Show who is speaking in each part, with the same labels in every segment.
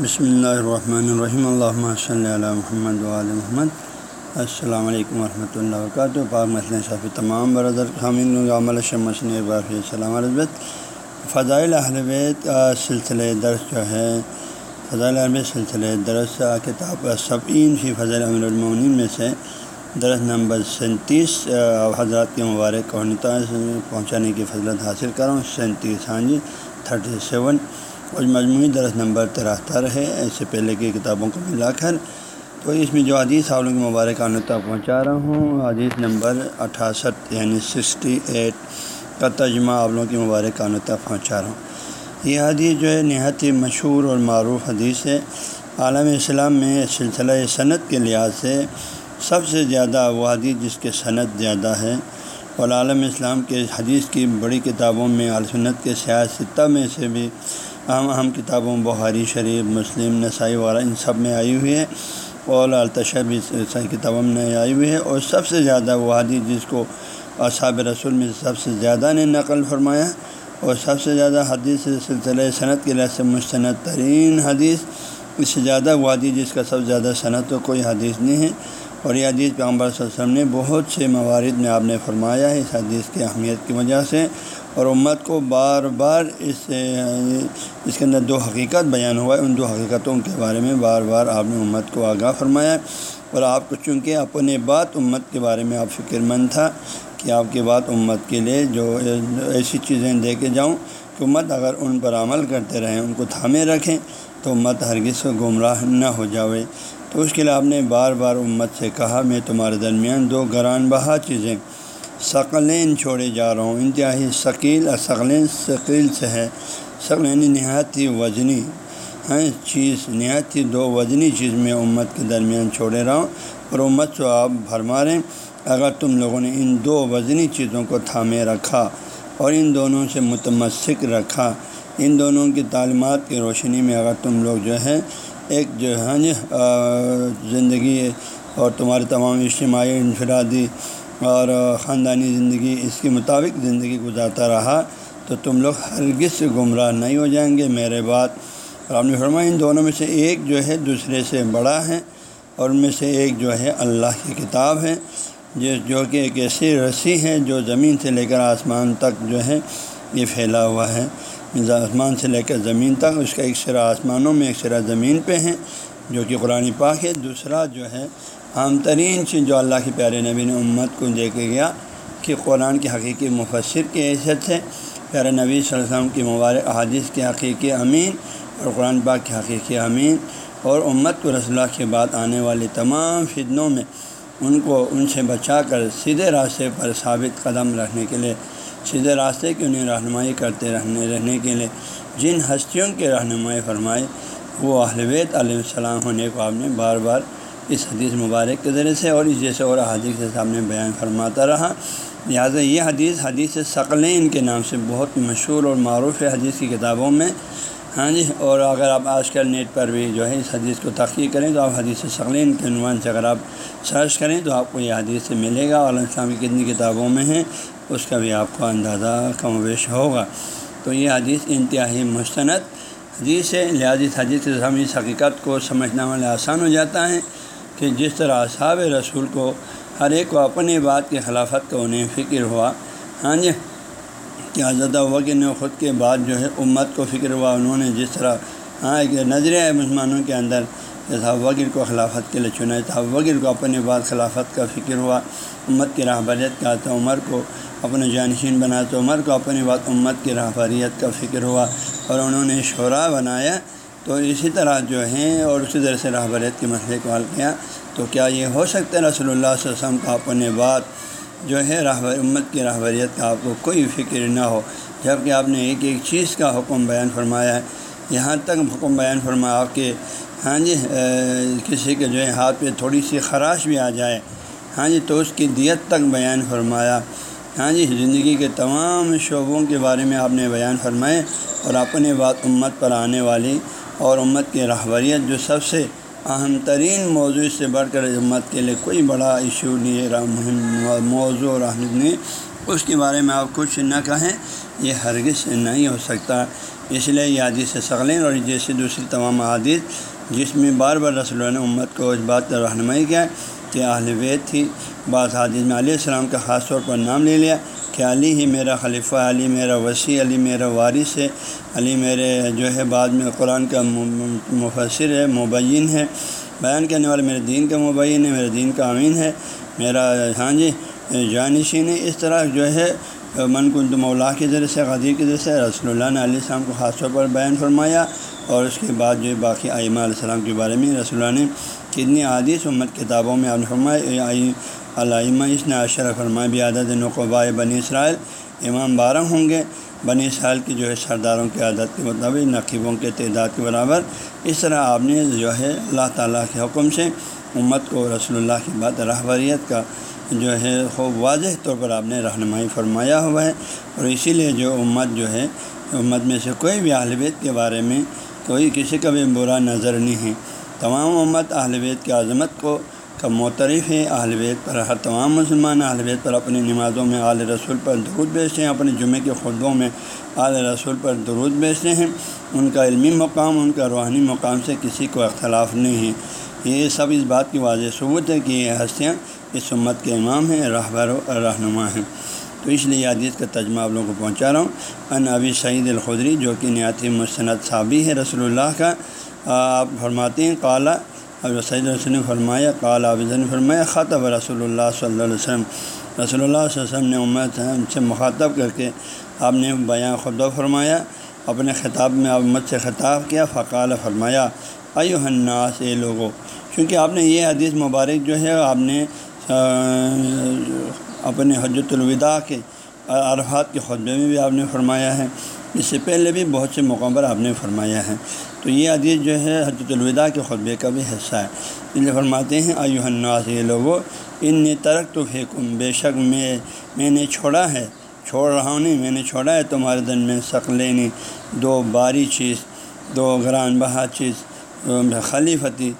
Speaker 1: بسم اللہ الرحمن الرحیم اللہ صلی اللہ محمد علیہ محمد السلام علیکم ورحمۃ اللہ وبرکاتہ پاک مسئلہ شافی تمام برادر خامین عمل شمسن اقبال السلام عربت فضائل اہلویت کا سلسلہ درس جو ہے فضائل اہل سلسلہ درس کتاب صفین فی فضائل امیر المعین میں سے درس نمبر سینتیس حضرات کے مبارک قونتا پہنچانے کی فضلت حاصل کروں سینتیس ہاں جی تھرٹی سیون اور مجموعی درس نمبر ترہتر ہے ایسے پہلے کی کتابوں کو ملا کر۔ تو اس میں جو حدیث آپ کی مبارک آنتا پہنچا رہا ہوں، حدیث نمبر اٹھاسٹھ یعنی سکسٹی ایٹ کا ترجمہ آپ لوگوں کی مبارک آنتا پہنچا رہا ہوں۔ یہ حدیث جو ہے نہایت ہی مشہور اور معروف حدیث ہے۔ عالم اسلام میں سلسلہ صنعت کے لحاظ سے سب سے زیادہ وہ حدیث جس کے صنعت زیادہ ہے اور عالم اسلام کے حدیث کی بڑی کتابوں میں عالصنت کے سیاستہ میں سے بھی اہم اہم کتابوں بہاری شریف، مسلم، نسائی وغیرہ ان سب میں آئی ہوئی ہے اور التشر بھی کتابوں میں آئی ہوئی ہے اور سب سے زیادہ وہ حدیث جس کو اصحاب رسول میں سب سے زیادہ نے نقل فرمایا اور سب سے زیادہ حدیث سلسلہ صنعت کے لحاظ سے مستند ترین حدیث، اس سے زیادہ وہ حدیث جس کا سب سے زیادہ صنعت تو کوئی حدیث نہیں ہے اور یہ حدیث پہ صلی اللہ علیہ وسلم نے بہت سے موارد میں آپ نے فرمایا ہے اس حدیث کی اہمیت کی وجہ سے اور امت کو بار بار اس اس کے اندر دو حقیقت بیان ہوا ہے۔ ان دو حقیقتوں کے بارے میں بار بار آپ نے امت کو آگاہ فرمایا اور آپ کو چونکہ اپنے بات امت کے بارے میں آپ فکر مند تھا کہ آپ کی بات امت کے لیے جو ایسی چیزیں دے کے جاؤں کہ امت اگر ان پر عمل کرتے رہیں، ان کو تھامے رکھیں تو امت ہرگز گمراہ نہ ہو جاوے۔ تو اس کے لیے آپ نے بار بار امت سے کہا، میں تمہارے درمیان دو گران بہا چیزیں ثقلین چھوڑے جا رہا ہوں۔ انتہائی ثقیل اور ثقلین ثقیل سے ہے۔ شکل یعنی نہایت ہی وزنی ہیں چیز نہایت ہی دو وزنی چیز میں امت کے درمیان چھوڑے رہا ہوں۔ اور امت کو آپ بھرما بھرماریں اگر تم لوگوں نے ان دو وزنی چیزوں کو تھامے رکھا اور ان دونوں سے متمسک رکھا، ان دونوں کی تعلیمات کی روشنی میں اگر تم لوگ جو ہے ایک جو ہے زندگی اور تمہارے تمام اجتماعی انفرادی اور خاندانی زندگی اس کے مطابق زندگی گزارتا رہا، تو تم لوگ ہرگز گمراہ نہیں ہو جائیں گے، میرے بات۔ اور آپ نے ان دونوں میں سے ایک جو ہے دوسرے سے بڑا ہے، اور ان میں سے ایک جو ہے اللہ کی کتاب ہے جس جو کہ ایک ایسی رسی ہے جو زمین سے لے کر آسمان تک جو ہے یہ پھیلا ہوا ہے۔ یعنی آسمان سے لے کر زمین تک، اس کا ایک سرا آسمانوں میں ایک سرا زمین پہ ہے، جو کہ قرآن پاک ہے۔ دوسرا جو ہے عام ترین چیز جو اللہ کے پیارے نبی نے امت کو دے کے گیا کہ قرآن کی حقیقی مفسر کی حیثیت سے پیارے نبی صلی اللہ علیہ وسلم کی مبارک احادیث کے حقیقی امین اور قرآن پاک کے حقیقی امین اور امت کو رسول اللہ کے بعد آنے والی تمام فتنوں میں ان کو ان سے بچا کر سیدھے راستے پر ثابت قدم رکھنے کے لیے، سیدھے راستے کی انہیں رہنمائی کرتے رہنے رہنے کے لیے۔ جن ہستیوں کے رہنمائی فرمائے، وہ اہلویت علیہ السلام ہونے کو آپ نے بار بار اس حدیث مبارک کے ذریعے سے اور اس جیسے اور حدیث کے سامنے بیان فرماتا رہا۔ لہٰذا یہ حدیث حدیث ثقلین کے نام سے بہت مشہور اور معروف ہے حدیث کی کتابوں میں۔ ہاں جی اور اگر آپ آج کل نیٹ پر بھی جو ہے اس حدیث کو تحقیق کریں تو آپ حدیث ثقلین کے عنوان سے اگر آپ سرچ کریں تو آپ کو یہ حدیث سے ملے گا۔ اور اسلام کی کتنی کتابوں میں ہیں، اس کا بھی آپ کو اندازہ کم و بیش ہوگا۔ تو یہ حدیث انتہائی مستند حدیث ہے۔ لہٰذا حدیث سے ہم اس حقیقت کو سمجھنا والا آسان ہو جاتا ہے۔ کہ جس طرح اصحاب رسول کو ہر ایک کو اپنی بات کی خلافت کا انہیں فکر ہوا ہاں جی کیا زیادہ وقت نے خود کے بعد جو ہے امت کو فکر ہوا، انہوں نے جس طرح ہاں ایک نظریہ ہے مسلمانوں کے اندر جیسا وغیر کو خلافت کے لیے چنا تھا وغیر کو اپنے بعد خلافت کا فکر ہوا، امت کی راہبریت کا، تو عمر کو اپنے جانشین بنا، تو عمر کو اپنی بات امت کی راہبریت کا فکر ہوا اور انہوں نے شعرا بنایا تو اسی طرح جو ہیں اور اسی طرح سے رہبریت کے مسئلے کو حل کیا، تو کیا یہ ہو سکتا ہے رسول اللہ صلی اللہ علیہ وسلم کا اپنے بات جو ہے راہ امت کی رہبریت کا آپ کو کوئی فکر نہ ہو؟ جبکہ آپ نے ایک ایک چیز کا حکم بیان فرمایا ہے۔ یہاں تک حکم بیان فرمایا کہ ہاں جی کسی کے جو ہے ہاتھ پہ تھوڑی سی خراش بھی آ جائے۔ ہاں جی تو اس کی دیت تک بیان فرمایا۔ ہاں جی زندگی کے تمام شعبوں کے بارے میں آپ نے بیان فرمائے اور اپنے بات امت پر آنے والی اور امت کی رہبریت جو سب سے اہم ترین موضوع سے بڑھ کر امت کے لیے کوئی بڑا ایشو نہیں ہے موضوع اور نہیں اس کے بارے میں آپ کچھ نہ کہیں، یہ ہرگز نہیں ہو سکتا۔ اس لیے یہ حدیث ثقلین اور جیسی دوسری تمام حادث جس میں بار بار رسول اللہ نے امت کو اس بات کا رہنمائی کیا کہ اہل بیت تھی۔ بعض حادث میں علیہ السلام کا خاص طور پر نام لے لیا۔ کہ علی ہی میرا خلیفہ علی میرا وسیع، علی میرا وارث ہے، علی میرے جو ہے بعد میں قرآن کا مفسر ہے، مبین ہے۔ بیان کرنے والے میرے دین کا مبین ہے، میرے دین کا امین ہے، میرا ہاں جی جانشین ہے۔ اس طرح جو ہے، من کن مولا کے ذریعے سے، غدیر کے ذریعے سے رسول اللہ نے علیہ السلام کو خاص طور پر بیان فرمایا اور اس کے بعد جو باقی آئمہ علیہ السلام کے بارے میں رسول اللہ نے کتنی عادث امت کتابوں میں آپ فرمایا علامہ اس نے عشر فرمائے بھی عادت نقوبۂ بنی اسرائیل امام بارہ ہوں گے۔ بنی اسرائیل کی جو ہے سرداروں کی عادت کے مطابق، نقیبوں کے تعداد کے برابر۔ اس طرح آپ نے جو ہے اللہ تعالیٰ کے حکم سے امت کو رسول اللہ کی بات، رہبریت کا جو ہے خوب واضح طور پر آپ نے رہنمائی فرمایا ہوا ہے۔ اور اسی لیے جو امت جو ہے، امت میں سے کوئی بھی اہلویت کے بارے میں کوئی کسی کا بھی برا نظر نہیں ہے۔ تمام امت اہلویت کی عظمت کو کا معترف ہے اہل بیت پر، ہر تمام مسلمان اہل بیت پر اپنی نمازوں میں اعلی رسول پر درود بیچتے ہیں، اپنے جمعے کے خطبوں میں اعلی رسول پر درود بیچتے ہیں۔ ان کا علمی مقام، ان کا روحانی مقام سے کسی کو اختلاف نہیں ہے۔ یہ سب اس بات کی واضح ثبوت ہے کہ یہ ہستیاں اس امت کے امام ہیں، رہبر و رہنما ہیں۔ تو اس لیے عادیث کا تجمہ آپ لوگوں کو پہنچا رہا ہوں۔ ان ابی سعید الخدری، جو کہ نیاتی مستند صابی ہے رسول اللہ کا، آپ فرماتے ہیں کالا اب سعید رسول نے فرمایا، قال نے فرمایا خطب رسول اللہ صلی اللہ علیہ وسلم۔ رسول اللہ صلی اللہ علیہ وسلم نے امت سے مخاطب کر کے آپ نے بیاں خطبہ فرمایا، اپنے خطاب میں آپ امت سے خطاب کیا، فقال فرمایا ایو الناس، اے لوگوں کیونکہ آپ نے یہ حدیث مبارک جو ہے، آپ نے اپنے حجت الوداع کے عرفات کے خطبے میں بھی آپ نے فرمایا ہے۔ اس سے پہلے بھی بہت سے موقعوں پر آپ نے فرمایا ہے۔ تو یہ حدیث جو ہے حجت الوداع کے خطبے کا بھی حصہ ہے۔ اس لیے فرماتے ہیں ایو الناس یہ لوگوں ان نے ترک تو پھینکم بے شک میں میں نے چھوڑا ہے۔ چھوڑ رہا ہوں نہیں، میں نے چھوڑا ہے تمہارے دن میں شکلیں دو باری چیز، دو گران بہا چیز، خلیفتی۔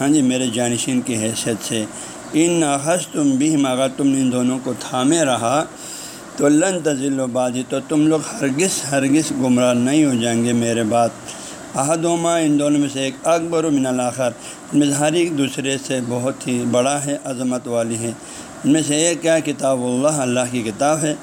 Speaker 1: ہاں جی میرے جانشین کی حیثیت سے۔ ان ناخذ تم بھی اگر تم نے ان دونوں کو تھامے رہا، تو لن تزل و بازی تو تم لوگ ہرگز ہرگز گمراہ نہیں ہو جائیں گے میرے بات۔ احدوما ان دونوں میں سے ایک اکبر و من الآخر ان میں سے ہر ایک دوسرے سے بہت ہی بڑا ہے، عظمت والی ہے۔ ان میں سے ایک کیا کتاب اللہ اللہ کی کتاب ہے،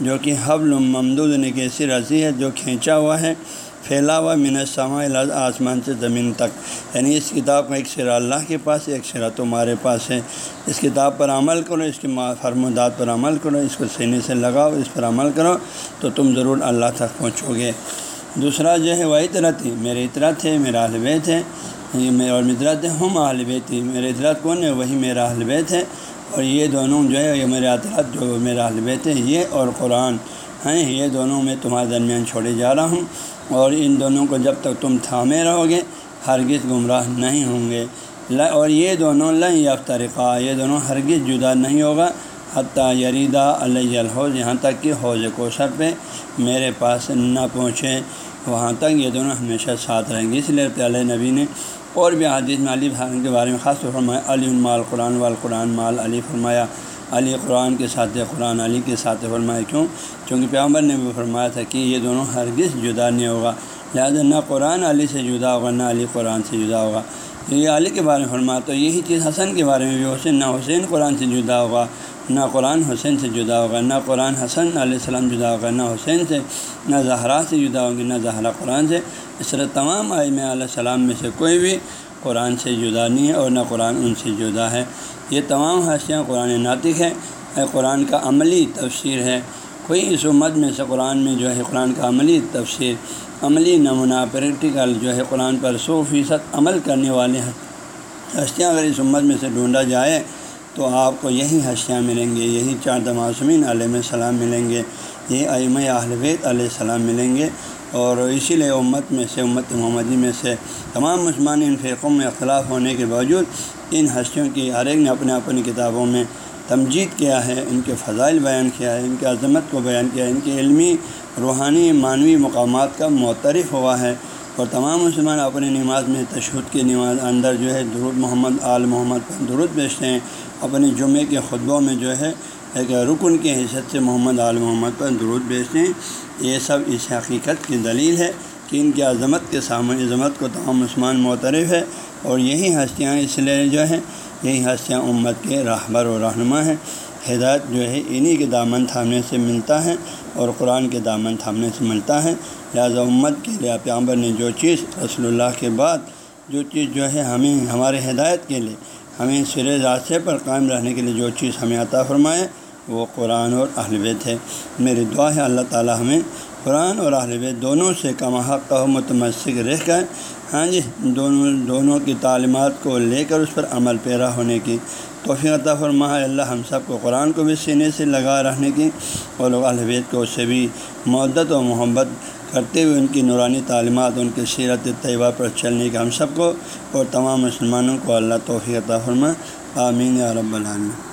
Speaker 1: جو کہ حبل ممدود نے کی ایسی رضی ہے جو کھینچا ہوا ہے، پھیلا ہوا من سما آسمان سے زمین تک۔ یعنی اس کتاب کا ایک سرا اللہ کے پاس ایک سرا تمہارے پاس ہے۔ اس کتاب پر عمل کرو، اس کی فرمودات پر عمل کرو، اس کو سینے سے لگاؤ، اس پر عمل کرو تو تم ضرور اللہ تک پہنچو گے۔ دوسرا جو ہے وہ اطرت تھی، میرے اطرت ہے میرا بیت ہے اور مدرت ہم بیت تھی میرے اطرت کون ہے؟ وہی میرا بیت ہے اور یہ دونوں جو ہے، یہ میرے اطرت جو میرا بیت ہے یہ اور قرآن ہیں۔ یہ دونوں میں تمہارے درمیان چھوڑے جا رہا ہوں۔ اور ان دونوں کو جب تک تم تھامے رہو گے، ہرگز گمراہ نہیں ہوں گے۔ اور یہ دونوں لن یافترقہ یہ دونوں ہرگز جدا نہیں ہوگا۔ حتیٰ یریدا علیہ الحوض، یہاں تک کہ حوض کوثر پہ میرے پاس نہ پہنچے۔ وہاں تک یہ دونوں ہمیشہ ساتھ رہیں گے۔ اس لیے علیہ نبی نے اور بھی حدیث میں علی بھان کے بارے میں خاص طور فرمایا، علی المال قرآن والقرآن مال، علی فرمایا، علی قرآن کے ساتھ قرآن، علی کے ساتھ فرمایا۔ کیوں؟ چونکہ پیغمبر نے بھی فرمایا تھا کہ یہ دونوں ہرگز جدا نہیں ہوگا۔ لہٰذا نہ قرآن علی سے جدا ہوگا، نہ علی قرآن سے جدا ہوگا۔ یہ علی کے بارے میں فرمایا تو یہی چیز حسن کے بارے میں بھی، حسین، نہ حسین قرآن سے جدا ہوگا، نہ قرآن حسین سے جدا ہوگا، نہ قرآن حسن علیہ السلام جدا ہوگا، نہ حسین سے، نہ زہرا سے جدا ہوگی نہ زہرا قرآن سے۔ اس طرح تمام آئم علیہ السلام میں سے کوئی بھی قرآن سے جدا نہیں ہے اور نہ قرآن ان سے جدا ہے۔ یہ تمام حسیاں قرآن ناطق ہے قرآن کا عملی تفسیر ہے۔ کوئی اس امت میں سے قرآن میں جو ہے، قرآن کا عملی تفسیر عملی نمونہ پریکٹیکل جو ہے قرآن پر سو فیصد عمل کرنے والے ہیں۔ ہستیاں اگر اس امت میں سے ڈھونڈا جائے تو آپ کو یہی حشیاں ملیں گے، یہی چار دماسمین علیہ السلام ملیں گے یہ ائم بیت علیہ السلام ملیں گے۔ اور اسی لیے امت میں سے، امت محمدی میں سے تمام مسلمان ان فیقوں میں اختلاف ہونے کے باوجود ان ہستیوں کی ہر ایک نے اپنے اپنی کتابوں میں تمجید کیا ہے، ان کے فضائل بیان کیا ہے، ان کی عظمت کو بیان کیا ہے، ان کے علمی، روحانی، معنوی مقامات کا معترف ہوا ہے اور تمام مسلمان اپنی نماز میں تشہد کی نماز اندر جو ہے درود محمد، آل محمد پر درود بیچتے ہیں۔ اپنے جمعے کے خطبوں میں جو ہے ایک رکن کی حیثیت سے محمد، آل محمد پر درود بیچتے ہیں۔ یہ سب اس حقیقت کی دلیل ہے کہ ان کی عظمت کے سامنے، عظمت کو تمام مسلمان معترف ہے اور یہی ہستیاں اس لیے جو ہیں یہی ہستیاں امت کے راہبر و رہنما ہیں۔ ہدایت جو ہے، انہی کے دامن تھامنے سے ملتا ہے اور قرآن کے دامن تھامنے سے ملتا ہے۔ لہٰذا امت کے لیے پیامبر نے جو چیز رسول اللہ کے بعد جو چیز جو ہے ہمیں، ہمارے ہدایت کے لیے، ہمیں سر راستے پر قائم رہنے کے لیے جو چیز ہمیں عطا فرمائے، وہ قرآن اور اہل بیت ہے۔ میری دعا ہے، اللہ تعالیٰ ہمیں قرآن اور اہل بیت دونوں سے کم حق و متمسک رہ کر ہاں جی دونوں دونوں کی تعلیمات کو لے کر اس پر عمل پیرا ہونے کی توفیق عطا فرما اللہ ہم سب کو قرآن کو بھی سینے سے لگا رہنے کی اور لوگ البید کو اس سے بھی معدت و محبت کرتے ہوئے ان کی نورانی تعلیمات، ان کی سیرت طیبہ پر چلنے کا ہم سب کو اور تمام مسلمانوں کو اللہ توفیق عطا فرما آمین یا رب العالمین۔